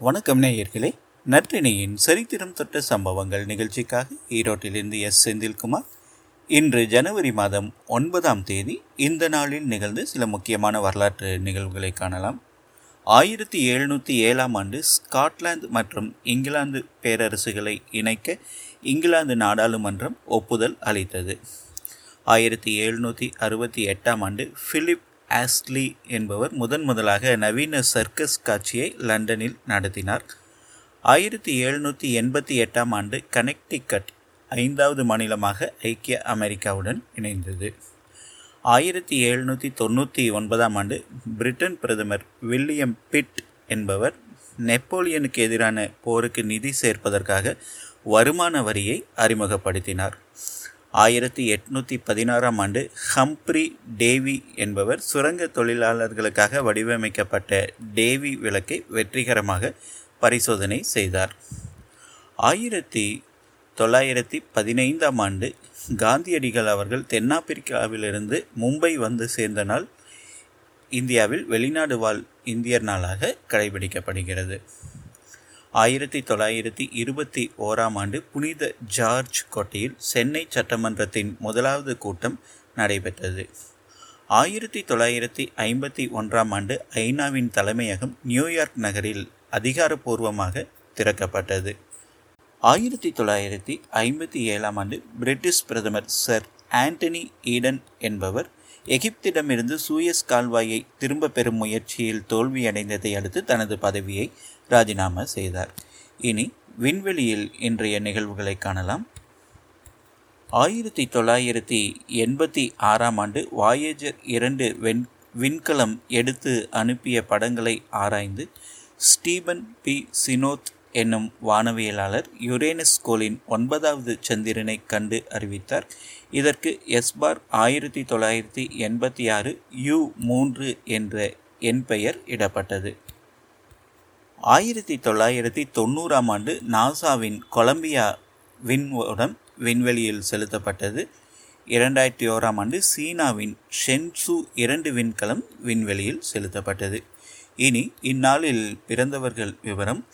வணக்கம் நேயர்களே. நற்றினியின் சரித்திரம் தொட்ட சம்பவங்கள் நிகழ்ச்சிக்காக ஈரோட்டிலிருந்து எஸ். செந்தில்குமார். இன்று ஜனவரி மாதம் ஒன்பதாம் தேதி இந்த நாளில் நிகழ்ந்து சில முக்கியமான வரலாற்று நிகழ்வுகளை காணலாம். ஆயிரத்தி எழுநூற்றி ஏழாம் ஆண்டு ஸ்காட்லாந்து மற்றும் இங்கிலாந்து பேரரசுகளை இணைக்க இங்கிலாந்து நாடாளுமன்றம் ஒப்புதல் அளித்தது. ஆயிரத்தி எழுநூற்றி அறுபத்தி எட்டாம் ஆண்டு பிலிப் ஆஸ்லி என்பவர் முதன் முதலாக நவீன சர்க்கஸ் காட்சியை லண்டனில் நடத்தினார். ஆயிரத்தி எழுநூற்றி எண்பத்தி எட்டாம் ஆண்டு கனெக்டிகட் ஐந்தாவது மாநிலமாக ஐக்கிய அமெரிக்காவுடன் இணைந்தது. ஆயிரத்தி எழுநூற்றி தொண்ணூற்றி ஒன்பதாம் ஆண்டு பிரிட்டன் பிரதமர் வில்லியம் பிட் என்பவர் நெப்போலியனுக்கு எதிரான போருக்கு நிதி சேர்ப்பதற்காக வருமான வரியை அறிமுகப்படுத்தினார். ஆயிரத்தி எட்நூற்றி பதினாறாம் ஆண்டு ஹம்ப்ரி டேவி என்பவர் சுரங்க தொழிலாளர்களுக்காக வடிவமைக்கப்பட்ட டேவி விளக்கை வெற்றிகரமாக பரிசோதனை செய்தார். ஆயிரத்தி தொள்ளாயிரத்தி பதினைந்தாம் ஆண்டு காந்தியடிகள் அவர்கள் தென்னாப்பிரிக்காவிலிருந்து மும்பை வந்து சேர்ந்த நாள் இந்தியாவில் வெளிநாடு வாழ் இந்தியர் நாளாக கடைபிடிக்கப்படுகிறது. ஆயிரத்தி தொள்ளாயிரத்தி இருபத்தி ஓராம் ஆண்டு புனித ஜார்ஜ் கோட்டையில் சென்னை சட்டமன்றத்தின் முதலாவது கூட்டம் நடைபெற்றது. ஆயிரத்தி தொள்ளாயிரத்தி ஐம்பத்தி ஒன்றாம் ஆண்டு ஐநாவின் தலைமையகம் நியூயார்க் நகரில் அதிகாரப்பூர்வமாக திறக்கப்பட்டது. ஆயிரத்தி தொள்ளாயிரத்தி ஐம்பத்தி ஏழாம் ஆண்டு பிரிட்டிஷ் பிரதமர் சர் ஆண்டனி ஈடன் என்பவர் எகிப்திடமிருந்து சூயஸ் கால்வாயை திரும்ப பெறும் முயற்சியில் தோல்வியடைந்ததை அடுத்து தனது பதவியை ராஜினாமா செய்தார். இனி விண்வெளியில் இன்றைய நிகழ்வுகளை காணலாம். ஆயிரத்தி தொள்ளாயிரத்தி எண்பத்தி ஆறாம் ஆண்டு வாயேஜர் இரண்டு வெண் விண்கலம் எடுத்து அனுப்பிய படங்களை ஆராய்ந்து ஸ்டீபன் பி. சினோத் என்னும் வானவியலாளர் யுரேனஸ் கோளின் ஒன்பதாவது சந்திரனை கண்டு அறிவித்தார். இதற்கு எஸ்பார் ஆயிரத்தி தொள்ளாயிரத்தி எண்பத்தி ஆறு யு மூன்று என்ற என் பெயர் இடப்பட்டது. ஆயிரத்தி தொள்ளாயிரத்தி தொண்ணூறாம் ஆண்டு நாசாவின் கொலம்பியா விண்வடம் விண்வெளியில் செலுத்தப்பட்டது. இரண்டாயிரத்தி ஓராம் ஆண்டு சீனாவின் ஷென்சு இரண்டு விண்கலம் விண்வெளியில் செலுத்தப்பட்டது. இனி இந்நாளில் பிறந்தவர்கள் விவரம்.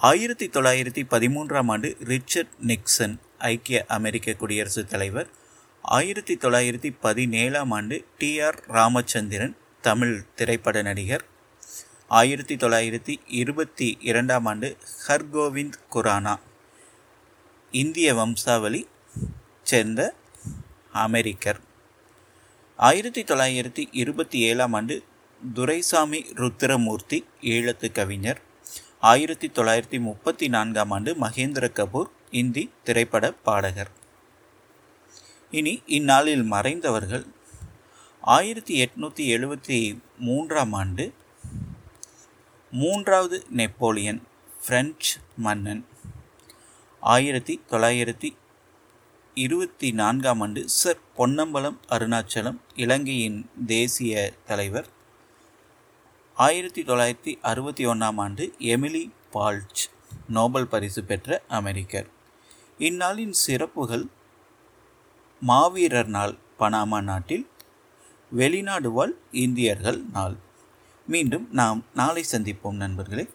ஆயிரத்தி தொள்ளாயிரத்தி பதிமூன்றாம் ஆண்டு ரிச்சர்ட் நிக்சன் ஐக்கிய அமெரிக்க குடியரசுத் தலைவர். ஆயிரத்தி தொள்ளாயிரத்தி பதினேழாம் ஆண்டு டி ஆர் ராமச்சந்திரன் தமிழ் திரைப்பட நடிகர். ஆயிரத்தி தொள்ளாயிரத்தி இருபத்தி இரண்டாம் ஆண்டு ஹர்கோவிந்த் குரானா இந்திய வம்சாவளி சேர்ந்த அமெரிக்கர். ஆயிரத்தி தொள்ளாயிரத்தி இருபத்தி ஏழாம் ஆண்டு துரைசாமி ருத்திரமூர்த்தி ஈழத்து கவிஞர். ஆயிரத்தி தொள்ளாயிரத்தி முப்பத்தி நான்காம் ஆண்டு மகேந்திர கபூர் இந்தி திரைப்பட பாடகர். இனி இந்நாளில் மறைந்தவர்கள் ஆயிரத்தி எட்நூற்றி எழுபத்தி மூன்றாம் ஆண்டு மூன்றாவது நெப்போலியன் பிரெஞ்சு மன்னன். ஆயிரத்தி தொள்ளாயிரத்தி இருபத்தி நான்காம் ஆண்டு சர் பொன்னம்பலம் அருணாச்சலம் இலங்கையின் தேசிய தலைவர் ஆயிரத்தி தொள்ளாயிரத்தி அறுபத்தி ஒன்றாம் ஆண்டு எமிலி பால்ச் நோபல் பரிசு பெற்ற அமெரிக்கர். இந்நாளின் சிறப்புகள் மாவீரர் நாள் பனாமா நாட்டில் வெளிநாடு வாழ் இந்தியர்கள் நாள். மீண்டும் நாம் நாளை சந்திப்போம் நண்பர்களே.